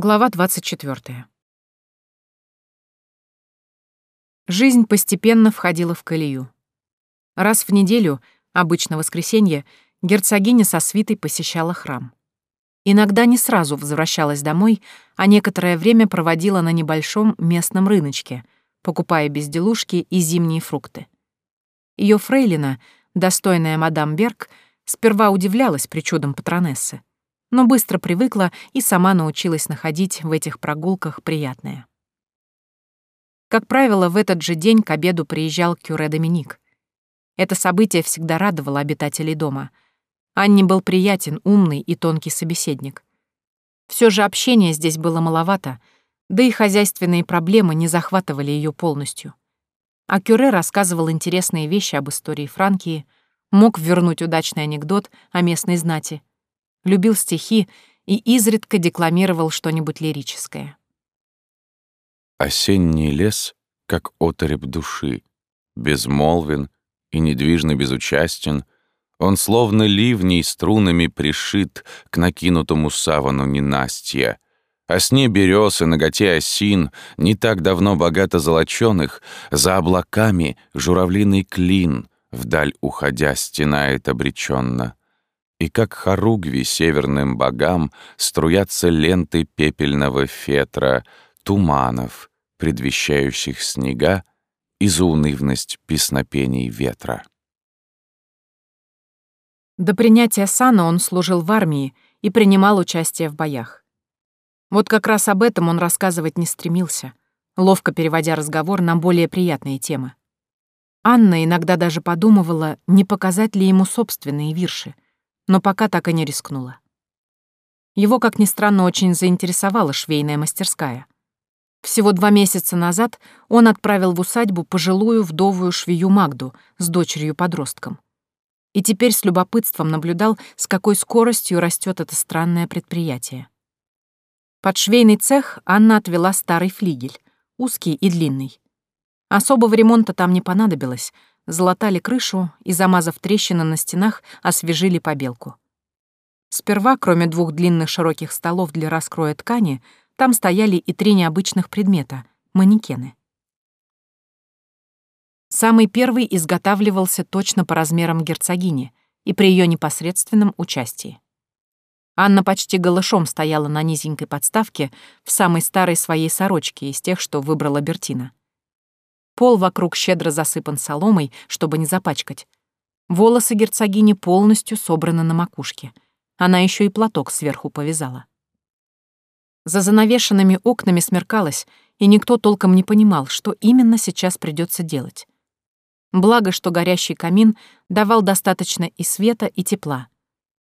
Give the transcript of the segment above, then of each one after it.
Глава 24. Жизнь постепенно входила в колею. Раз в неделю, обычно воскресенье, герцогиня со свитой посещала храм. Иногда не сразу возвращалась домой, а некоторое время проводила на небольшом местном рыночке, покупая безделушки и зимние фрукты. Ее фрейлина, достойная мадам Берг, сперва удивлялась причудам патронессы но быстро привыкла и сама научилась находить в этих прогулках приятное. Как правило, в этот же день к обеду приезжал Кюре Доминик. Это событие всегда радовало обитателей дома. Анне был приятен, умный и тонкий собеседник. Все же общения здесь было маловато, да и хозяйственные проблемы не захватывали ее полностью. А Кюре рассказывал интересные вещи об истории Франкии, мог вернуть удачный анекдот о местной знати — любил стихи и изредка декламировал что-нибудь лирическое. Осенний лес, как отореп души, безмолвен и недвижно безучастен, он словно ливней струнами пришит к накинутому савану ненастья. О сне берез и ноготе осин, не так давно богато золоченых, за облаками журавлиный клин, вдаль уходя, стенает обреченно и как хоругви северным богам струятся ленты пепельного фетра, туманов, предвещающих снега и заунывность песнопений ветра. До принятия сана он служил в армии и принимал участие в боях. Вот как раз об этом он рассказывать не стремился, ловко переводя разговор на более приятные темы. Анна иногда даже подумывала, не показать ли ему собственные вирши — но пока так и не рискнула. Его, как ни странно, очень заинтересовала швейная мастерская. Всего два месяца назад он отправил в усадьбу пожилую вдовую швею Магду с дочерью-подростком. И теперь с любопытством наблюдал, с какой скоростью растет это странное предприятие. Под швейный цех Анна отвела старый флигель, узкий и длинный. Особого ремонта там не понадобилось, залатали крышу и, замазав трещины на стенах, освежили побелку. Сперва, кроме двух длинных широких столов для раскроя ткани, там стояли и три необычных предмета — манекены. Самый первый изготавливался точно по размерам герцогини и при ее непосредственном участии. Анна почти голышом стояла на низенькой подставке в самой старой своей сорочке из тех, что выбрала Бертина. Пол вокруг щедро засыпан соломой, чтобы не запачкать. Волосы герцогини полностью собраны на макушке. Она еще и платок сверху повязала. За занавешенными окнами смеркалось, и никто толком не понимал, что именно сейчас придется делать. Благо, что горящий камин давал достаточно и света, и тепла.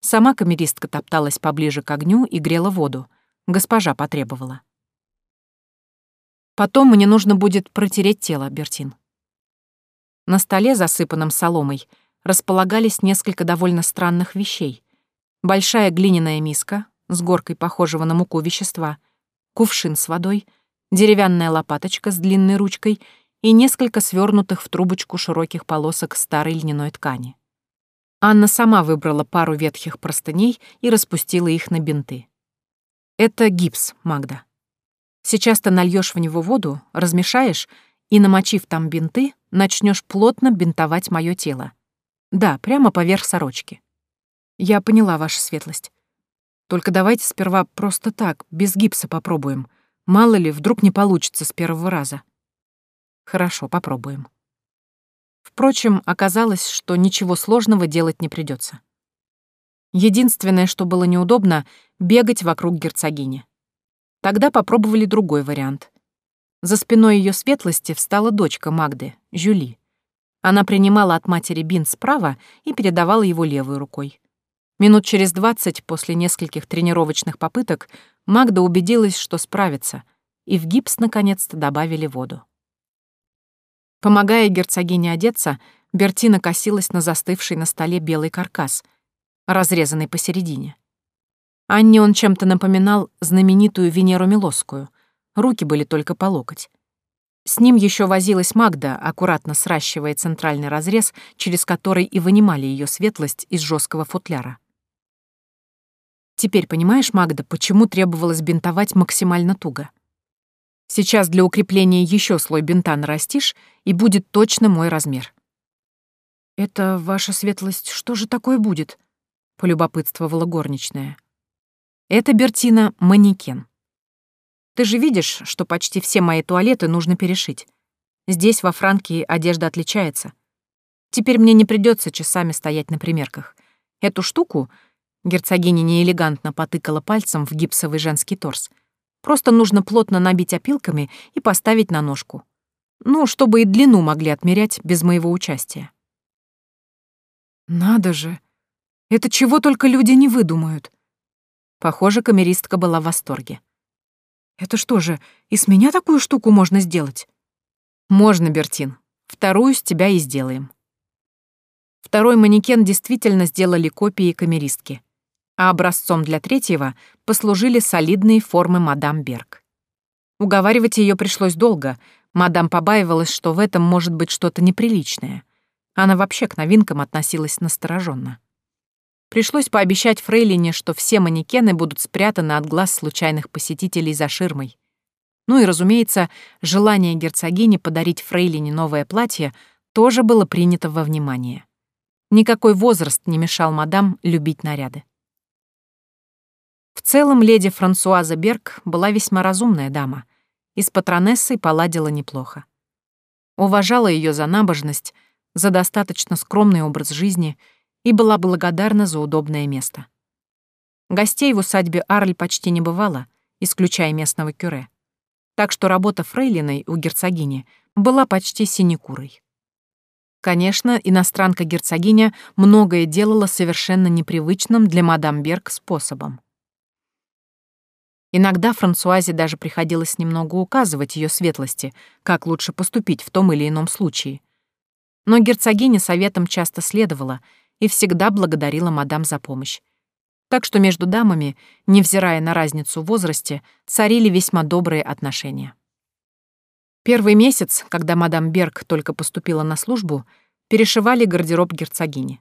Сама камеристка топталась поближе к огню и грела воду. Госпожа потребовала. Потом мне нужно будет протереть тело, Бертин. На столе, засыпанном соломой, располагались несколько довольно странных вещей. Большая глиняная миска с горкой похожего на муку вещества, кувшин с водой, деревянная лопаточка с длинной ручкой и несколько свернутых в трубочку широких полосок старой льняной ткани. Анна сама выбрала пару ветхих простыней и распустила их на бинты. «Это гипс, Магда», Сейчас ты нальешь в него воду, размешаешь и, намочив там бинты, начнешь плотно бинтовать мое тело. Да, прямо поверх сорочки. Я поняла, ваша светлость. Только давайте сперва просто так, без гипса попробуем. Мало ли, вдруг не получится с первого раза. Хорошо, попробуем. Впрочем, оказалось, что ничего сложного делать не придется. Единственное, что было неудобно — бегать вокруг герцогини. Тогда попробовали другой вариант. За спиной ее светлости встала дочка Магды, Жюли. Она принимала от матери бинт справа и передавала его левой рукой. Минут через двадцать после нескольких тренировочных попыток Магда убедилась, что справится, и в гипс наконец-то добавили воду. Помогая герцогине одеться, Бертина косилась на застывший на столе белый каркас, разрезанный посередине. Анне он чем-то напоминал знаменитую Венеру Милосскую. Руки были только по локоть. С ним еще возилась Магда, аккуратно сращивая центральный разрез, через который и вынимали ее светлость из жесткого футляра. Теперь понимаешь, Магда, почему требовалось бинтовать максимально туго? Сейчас для укрепления еще слой бинта нарастишь, и будет точно мой размер. «Это, ваша светлость, что же такое будет?» — полюбопытствовала горничная. «Это, Бертина, манекен. Ты же видишь, что почти все мои туалеты нужно перешить. Здесь, во Франкии, одежда отличается. Теперь мне не придется часами стоять на примерках. Эту штуку герцогиня неэлегантно потыкала пальцем в гипсовый женский торс. Просто нужно плотно набить опилками и поставить на ножку. Ну, чтобы и длину могли отмерять без моего участия. Надо же! Это чего только люди не выдумают. Похоже, камеристка была в восторге. Это что же, и с меня такую штуку можно сделать? Можно, Бертин. Вторую с тебя и сделаем. Второй манекен действительно сделали копии камеристки, а образцом для третьего послужили солидные формы мадам Берг. Уговаривать ее пришлось долго, мадам побаивалась, что в этом может быть что-то неприличное — она вообще к новинкам относилась настороженно. Пришлось пообещать Фрейлине, что все манекены будут спрятаны от глаз случайных посетителей за ширмой. Ну и, разумеется, желание герцогини подарить Фрейлине новое платье тоже было принято во внимание. Никакой возраст не мешал мадам любить наряды. В целом, леди Франсуаза Берг была весьма разумная дама и с патронессой поладила неплохо. Уважала ее за набожность, за достаточно скромный образ жизни и была благодарна за удобное место. Гостей в усадьбе Арль почти не бывало, исключая местного кюре. Так что работа фрейлиной у герцогини была почти синекурой. Конечно, иностранка-герцогиня многое делала совершенно непривычным для мадам Берг способом. Иногда Франсуазе даже приходилось немного указывать ее светлости, как лучше поступить в том или ином случае — но герцогиня советом часто следовала и всегда благодарила мадам за помощь. Так что между дамами, невзирая на разницу в возрасте, царили весьма добрые отношения. Первый месяц, когда мадам Берг только поступила на службу, перешивали гардероб герцогини.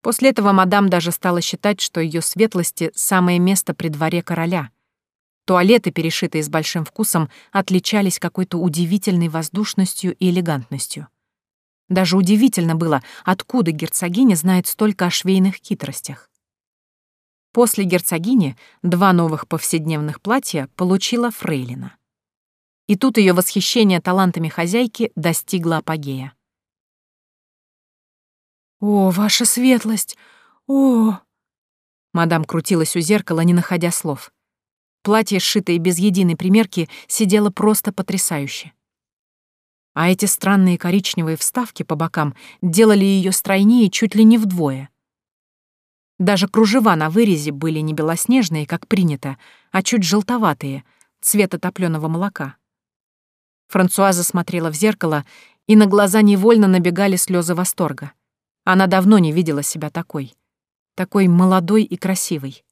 После этого мадам даже стала считать, что ее светлости — самое место при дворе короля. Туалеты, перешитые с большим вкусом, отличались какой-то удивительной воздушностью и элегантностью. Даже удивительно было, откуда герцогиня знает столько о швейных хитростях. После герцогини два новых повседневных платья получила Фрейлина. И тут ее восхищение талантами хозяйки достигло апогея. «О, ваша светлость! О!» Мадам крутилась у зеркала, не находя слов. Платье, сшитое без единой примерки, сидело просто потрясающе а эти странные коричневые вставки по бокам делали ее стройнее чуть ли не вдвое. Даже кружева на вырезе были не белоснежные, как принято, а чуть желтоватые, цвета топленого молока. Франсуаза смотрела в зеркало, и на глаза невольно набегали слезы восторга. Она давно не видела себя такой. Такой молодой и красивой.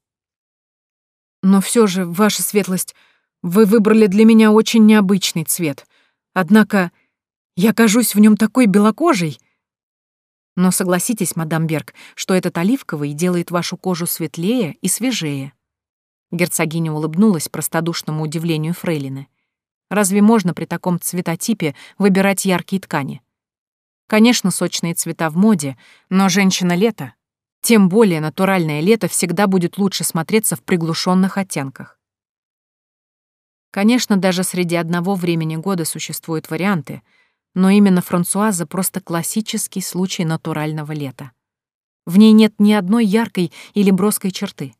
Но все же, ваша светлость, вы выбрали для меня очень необычный цвет. Однако я кажусь в нем такой белокожей. Но согласитесь, мадам Берг, что этот оливковый делает вашу кожу светлее и свежее. Герцогиня улыбнулась простодушному удивлению Фрейлины. Разве можно при таком цветотипе выбирать яркие ткани? Конечно, сочные цвета в моде, но женщина лета, тем более натуральное лето всегда будет лучше смотреться в приглушенных оттенках. Конечно, даже среди одного времени года существуют варианты — но именно Франсуаза просто классический случай натурального лета. В ней нет ни одной яркой или броской черты.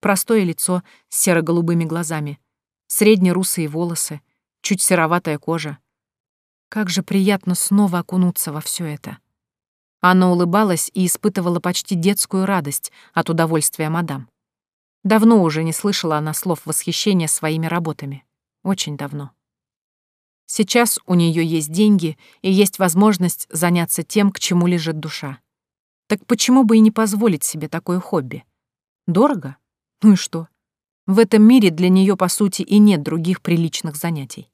Простое лицо с серо-голубыми глазами, средне-русые волосы, чуть сероватая кожа. Как же приятно снова окунуться во все это. Она улыбалась и испытывала почти детскую радость от удовольствия мадам. Давно уже не слышала она слов восхищения своими работами. Очень давно. Сейчас у нее есть деньги и есть возможность заняться тем, к чему лежит душа. Так почему бы и не позволить себе такое хобби? Дорого? Ну и что? В этом мире для нее по сути, и нет других приличных занятий.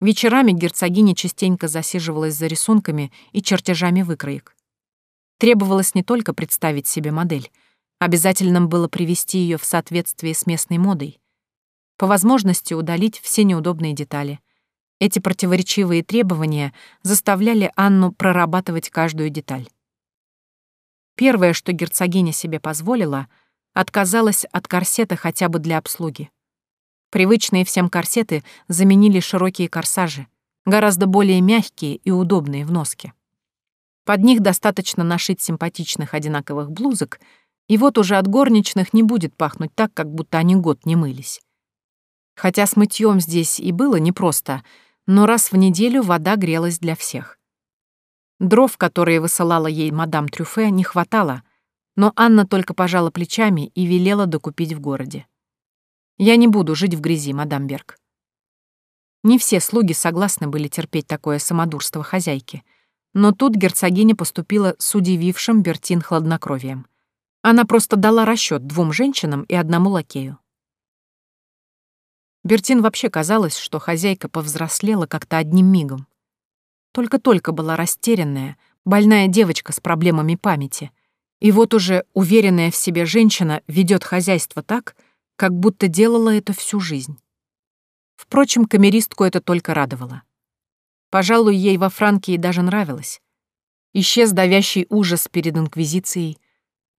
Вечерами герцогиня частенько засиживалась за рисунками и чертежами выкроек. Требовалось не только представить себе модель, Обязательным было привести ее в соответствие с местной модой. По возможности удалить все неудобные детали. Эти противоречивые требования заставляли Анну прорабатывать каждую деталь. Первое, что герцогиня себе позволила, отказалась от корсета хотя бы для обслуги. Привычные всем корсеты заменили широкие корсажи, гораздо более мягкие и удобные в носке. Под них достаточно нашить симпатичных одинаковых блузок, и вот уже от горничных не будет пахнуть так, как будто они год не мылись. Хотя с мытьем здесь и было непросто, но раз в неделю вода грелась для всех. Дров, которые высылала ей мадам Трюфе, не хватало, но Анна только пожала плечами и велела докупить в городе. «Я не буду жить в грязи, мадам Берг». Не все слуги согласны были терпеть такое самодурство хозяйки, но тут герцогиня поступила с удивившим Бертин хладнокровием. Она просто дала расчет двум женщинам и одному лакею. Бертин вообще казалось, что хозяйка повзрослела как-то одним мигом. Только-только была растерянная, больная девочка с проблемами памяти. И вот уже уверенная в себе женщина ведет хозяйство так, как будто делала это всю жизнь. Впрочем, камеристку это только радовало. Пожалуй, ей во Франкии даже нравилось. Исчез давящий ужас перед Инквизицией,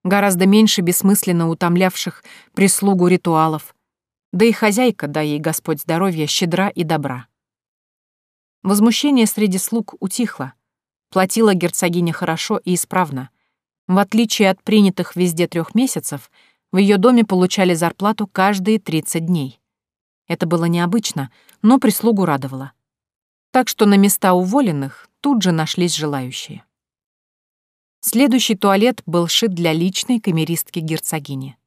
гораздо меньше бессмысленно утомлявших прислугу ритуалов, да и хозяйка, дай ей Господь здоровья, щедра и добра. Возмущение среди слуг утихло. Платила герцогиня хорошо и исправно. В отличие от принятых везде трех месяцев, в ее доме получали зарплату каждые 30 дней. Это было необычно, но прислугу радовало. Так что на места уволенных тут же нашлись желающие. Следующий туалет был шит для личной камеристки герцогини.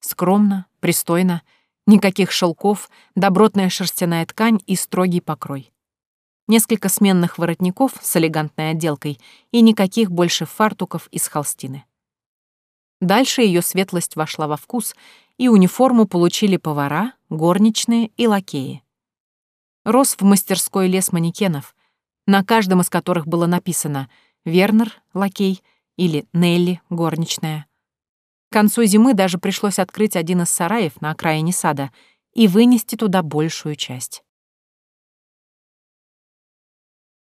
Скромно, пристойно, никаких шелков, добротная шерстяная ткань и строгий покрой несколько сменных воротников с элегантной отделкой и никаких больше фартуков из холстины. Дальше ее светлость вошла во вкус, и униформу получили повара, горничные и лакеи. Рос в мастерской лес манекенов, на каждом из которых было написано «Вернер, лакей» или «Нелли, горничная». К концу зимы даже пришлось открыть один из сараев на окраине сада и вынести туда большую часть.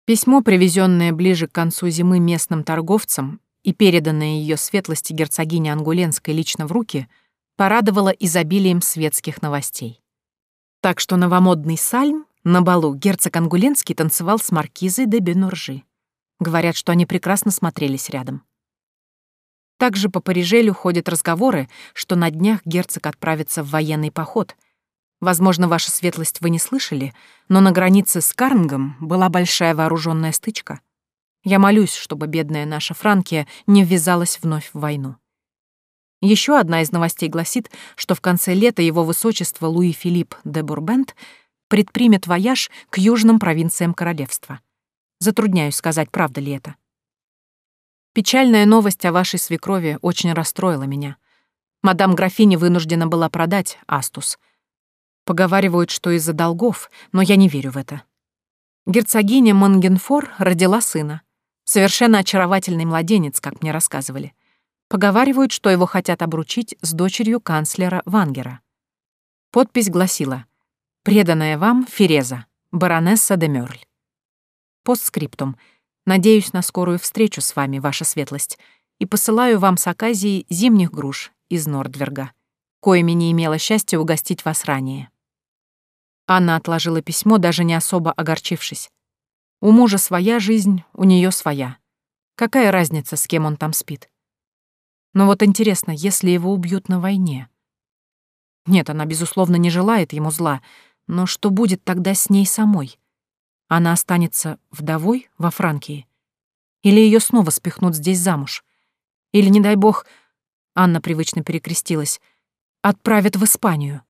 Письмо, привезенное ближе к концу зимы местным торговцам и переданное ее светлости герцогине Ангуленской лично в руки, порадовало изобилием светских новостей. Так что новомодный сальм на балу герцог Ангуленский танцевал с маркизой де Бенуржи. Говорят, что они прекрасно смотрелись рядом. Также по Парижелю ходят разговоры, что на днях герцог отправится в военный поход — Возможно, ваша светлость вы не слышали, но на границе с Карнгом была большая вооруженная стычка. Я молюсь, чтобы бедная наша Франкия не ввязалась вновь в войну. Еще одна из новостей гласит, что в конце лета его высочество Луи Филипп де Бурбент предпримет вояж к южным провинциям королевства. Затрудняюсь сказать, правда ли это. Печальная новость о вашей свекрови очень расстроила меня. Мадам графиня вынуждена была продать Астус — Поговаривают, что из-за долгов, но я не верю в это. Герцогиня Мангенфор родила сына. Совершенно очаровательный младенец, как мне рассказывали. Поговаривают, что его хотят обручить с дочерью канцлера Вангера. Подпись гласила «Преданная вам Фереза, баронесса де Мёрль». Постскриптум. Надеюсь на скорую встречу с вами, ваша светлость, и посылаю вам с оказией зимних груш из Нордверга, коими не имела счастья угостить вас ранее. Анна отложила письмо, даже не особо огорчившись. У мужа своя жизнь, у нее своя. Какая разница, с кем он там спит? Но вот интересно, если его убьют на войне? Нет, она, безусловно, не желает ему зла, но что будет тогда с ней самой? Она останется вдовой во Франкии? Или ее снова спихнут здесь замуж? Или, не дай бог, Анна привычно перекрестилась, отправят в Испанию?